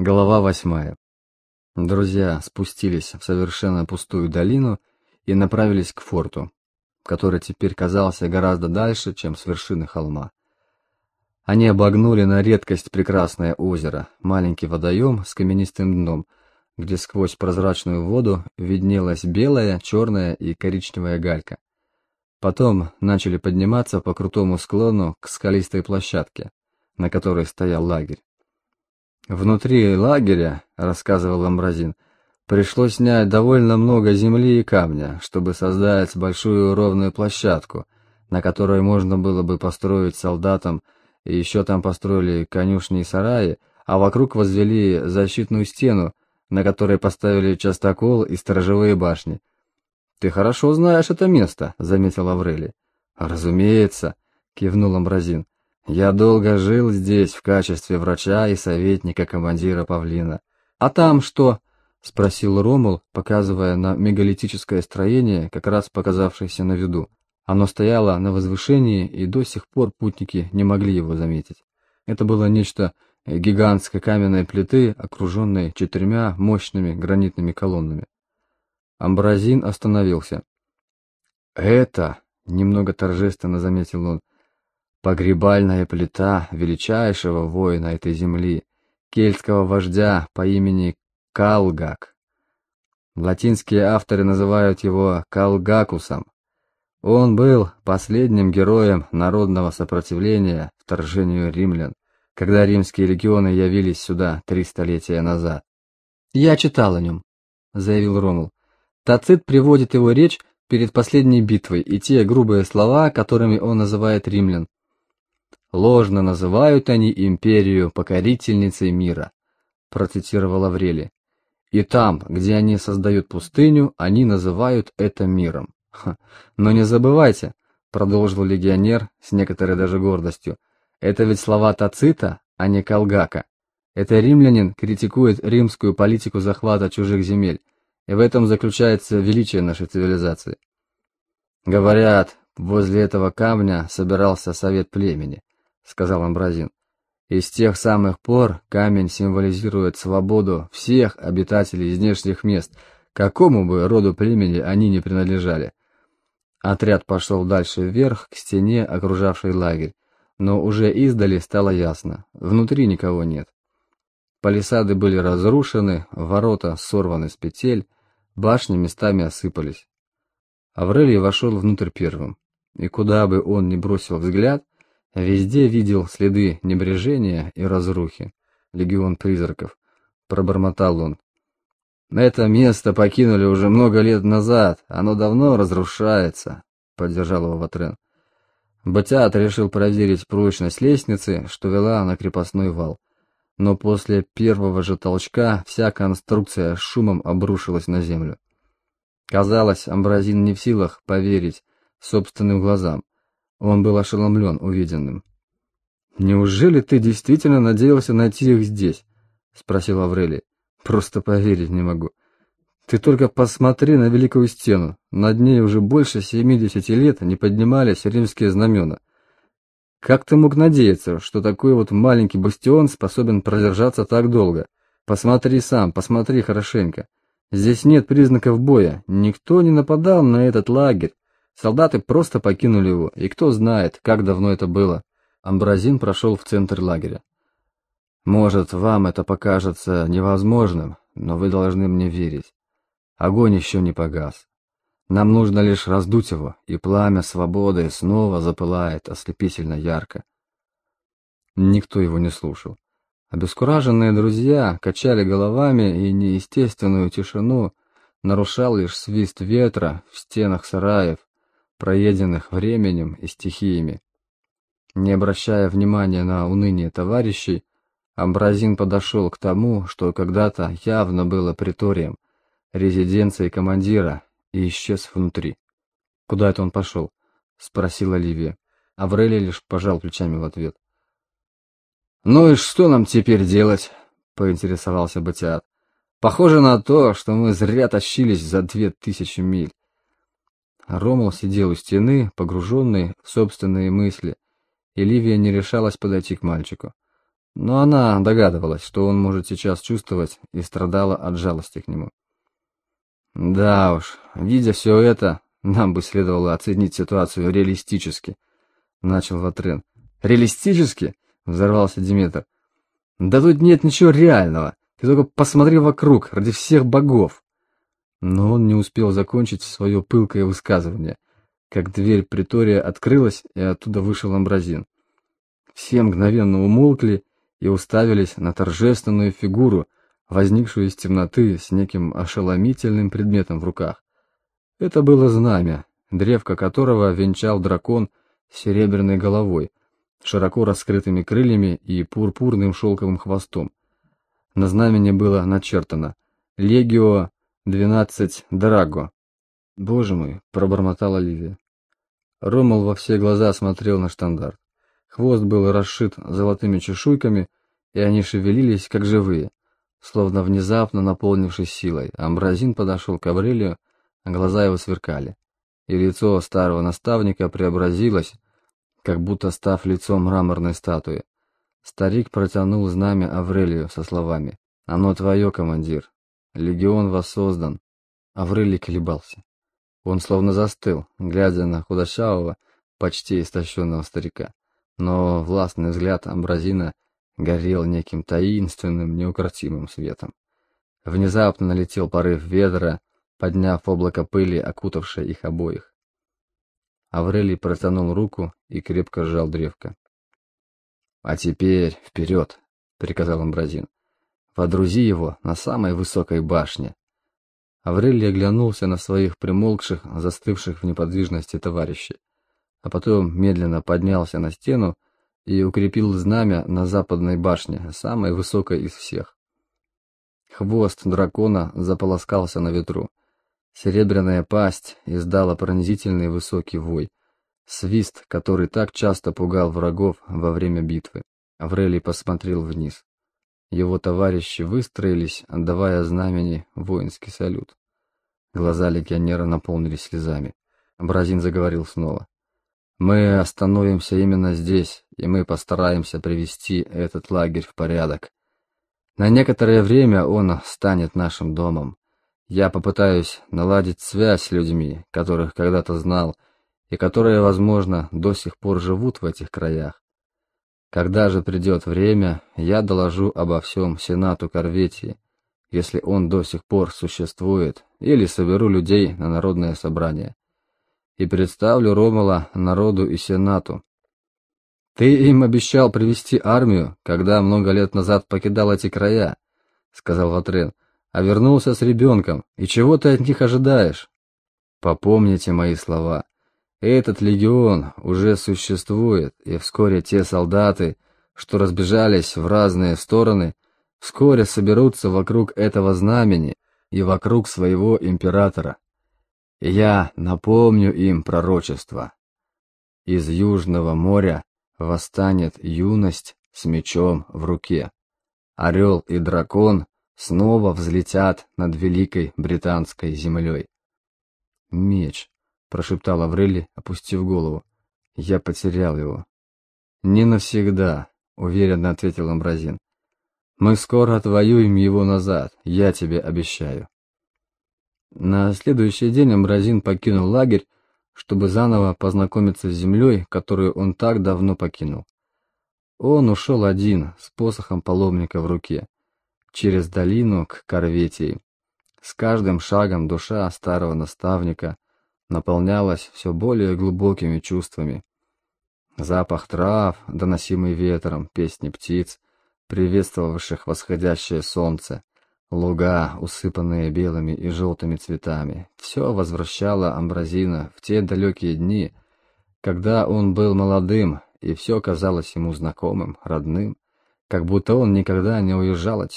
Глава восьмая. Друзья спустились в совершенно пустую долину и направились к форту, который теперь казался гораздо дальше, чем с вершины холма. Они обогнули на редкость прекрасное озеро, маленький водоем с каменистым дном, где сквозь прозрачную воду виднелась белая, черная и коричневая галька. Потом начали подниматься по крутому склону к скалистой площадке, на которой стоял лагерь. Внутри лагеря, рассказывал Амбразин, пришлось снять довольно много земли и камня, чтобы создать большую ровную площадку, на которой можно было бы построить солдатам, и еще там построили конюшни и сараи, а вокруг возвели защитную стену, на которой поставили частокол и сторожевые башни. «Ты хорошо знаешь это место», — заметил Аврелий. «Разумеется», — кивнул Амбразин. Я долго жил здесь в качестве врача и советника командира павлина. А там что? спросил Ромул, показывая на мегалитическое строение, как раз показавшееся на виду. Оно стояло на возвышении, и до сих пор путники не могли его заметить. Это было нечто гигантской каменной плиты, окруженной четырьмя мощными гранитными колоннами. Амбразин остановился. «Это», — немного торжественно заметил он, Погребальная плита величайшего воина этой земли, кельтского вождя по имени Калгак. Латинские авторы называют его Калгакусом. Он был последним героем народного сопротивления вторжению римлян, когда римские легионы явились сюда три столетия назад. «Я читал о нем», — заявил Ромул. Тацит приводит его речь перед последней битвой и те грубые слова, которыми он называет римлян. Ложно называют они империю покорительницей мира, процитировал Аврелий. И там, где они создают пустыню, они называют это миром. Ха. Но не забывайте, продолжил легионер с некоторой даже гордостью, это ведь слова Тацита, а не Калгака. Это римлянин критикует римскую политику захвата чужих земель, и в этом заключается величие нашей цивилизации. Говорят, возле этого камня собирался совет племени сказал Амбразин. И с тех самых пор камень символизирует свободу всех обитателей здешних мест, какому бы роду племени они ни принадлежали. Отряд пошел дальше вверх, к стене, окружавшей лагерь, но уже издали стало ясно, внутри никого нет. Палисады были разрушены, ворота сорваны с петель, башни местами осыпались. Аврелий вошел внутрь первым, и куда бы он ни бросил взгляд, Везде видел следы небрежения и разрухи. Легион призраков. Пробормотал он. Это место покинули уже много лет назад. Оно давно разрушается, поддержал его Ватрен. Батят решил проверить прочность лестницы, что вела на крепостной вал. Но после первого же толчка вся конструкция шумом обрушилась на землю. Казалось, Амбразин не в силах поверить собственным глазам. Он был ошеломлен увиденным. «Неужели ты действительно надеялся найти их здесь?» — спросил Аврелий. «Просто поверить не могу. Ты только посмотри на Великую Стену. Над ней уже больше семидесяти лет не поднимались римские знамена. Как ты мог надеяться, что такой вот маленький бастион способен продержаться так долго? Посмотри сам, посмотри хорошенько. Здесь нет признаков боя, никто не нападал на этот лагерь. Солдаты просто покинули его, и кто знает, как давно это было. Амбразин прошел в центр лагеря. Может, вам это покажется невозможным, но вы должны мне верить. Огонь еще не погас. Нам нужно лишь раздуть его, и пламя свободы снова запылает ослепительно ярко. Никто его не слушал. Обескураженные друзья качали головами, и неестественную тишину нарушал лишь свист ветра в стенах сараев, проеденных временем и стихиями. Не обращая внимания на уныние товарищей, Амбразин подошел к тому, что когда-то явно было приторием, резиденцией командира, и исчез внутри. «Куда это он пошел?» — спросила Ливия. Аврелий лишь пожал плечами в ответ. «Ну и что нам теперь делать?» — поинтересовался Батиат. «Похоже на то, что мы зря тащились за две тысячи миль. Ромул сидел у стены, погруженный в собственные мысли, и Ливия не решалась подойти к мальчику. Но она догадывалась, что он может сейчас чувствовать, и страдала от жалости к нему. Да уж, видя все это, нам бы следовало оценить ситуацию реалистически, начал Ватрен. Реалистически? Взорвался Диметр. Да тут нет ничего реального. Ты только посмотри вокруг, ради всех богов. Но он не успел закончить свое пылкое высказывание, как дверь притория открылась, и оттуда вышел Амбразин. Все мгновенно умолкли и уставились на торжественную фигуру, возникшую из темноты с неким ошеломительным предметом в руках. Это было знамя, древко которого венчал дракон с серебряной головой, широко раскрытыми крыльями и пурпурным шелковым хвостом. На знамени было начертано «Легио 12 Драго». «Боже мой!» — пробормотала Ливия. Ромал во все глаза смотрел на штандарт. Хвост был расшит золотыми чешуйками, и они шевелились, как живые, словно внезапно наполнившись силой. Амбразин подошел к Аврелию, а глаза его сверкали, и лицо старого наставника преобразилось, как будто став лицом мраморной статуи. Старик протянул знамя Аврелию со словами «Оно твое, командир. Легион воссоздан». Аврелий колебался. Он словно застыл, глядя на худощавого, почти истощенного старика. Но властный взгляд Амбразина горел неким таинственным, неукротимым светом. Внезапно налетел порыв ветра, подняв облако пыли, окутавшее их обоих. Аврелий протянул руку и крепко сжал древко. «А теперь вперед!» — приказал Амбразин. «Водрузи его на самой высокой башне!» Аврелий оглянулся на своих примолкших, застывших в неподвижности товарищей, а потом медленно поднялся на стену и укрепил знамя на западной башне, самой высокой из всех. Хвост дракона заполоскался на ветру. Серебряная пасть издала пронзительный высокий вой, свист, который так часто пугал врагов во время битвы. Аврелий посмотрел вниз. Его товарищи выстроились, отдавая знамени воинский салют. Глаза легионера наполнились слезами. Бразин заговорил снова. Мы остановимся именно здесь, и мы постараемся привести этот лагерь в порядок. На некоторое время он станет нашим домом. Я попытаюсь наладить связь с людьми, которых когда-то знал, и которые, возможно, до сих пор живут в этих краях. Когда же придет время, я доложу обо всем Сенату Корветии, если он до сих пор существует, или соберу людей на народное собрание и представлю Ромала народу и сенату. Ты им обещал привести армию, когда много лет назад покидал эти края, сказал Ватрен, а вернулся с ребенком, и чего ты от них ожидаешь? Попомните мои слова. Этот легион уже существует, и вскоре те солдаты, что разбежались в разные стороны, вскоре соберутся вокруг этого знамени и вокруг своего императора я напомню им пророчество. Из Южного моря восстанет юность с мечом в руке. Орел и дракон снова взлетят над великой британской землей. «Меч», — прошептал Аврели, опустив голову. «Я потерял его». «Не навсегда», — уверенно ответил Амбразин. «Мы скоро отвоюем его назад, я тебе обещаю». На следующий день Амбразин покинул лагерь, чтобы заново познакомиться с землей, которую он так давно покинул. Он ушел один, с посохом паломника в руке, через долину к Корветии. С каждым шагом душа старого наставника наполнялась все более глубокими чувствами. Запах трав, доносимый ветром, песни птиц, приветствовавших восходящее солнце, Луга, усыпанные белыми и желтыми цветами, все возвращало Амбразина в те далекие дни, когда он был молодым, и все казалось ему знакомым, родным, как будто он никогда не уезжал отсюда.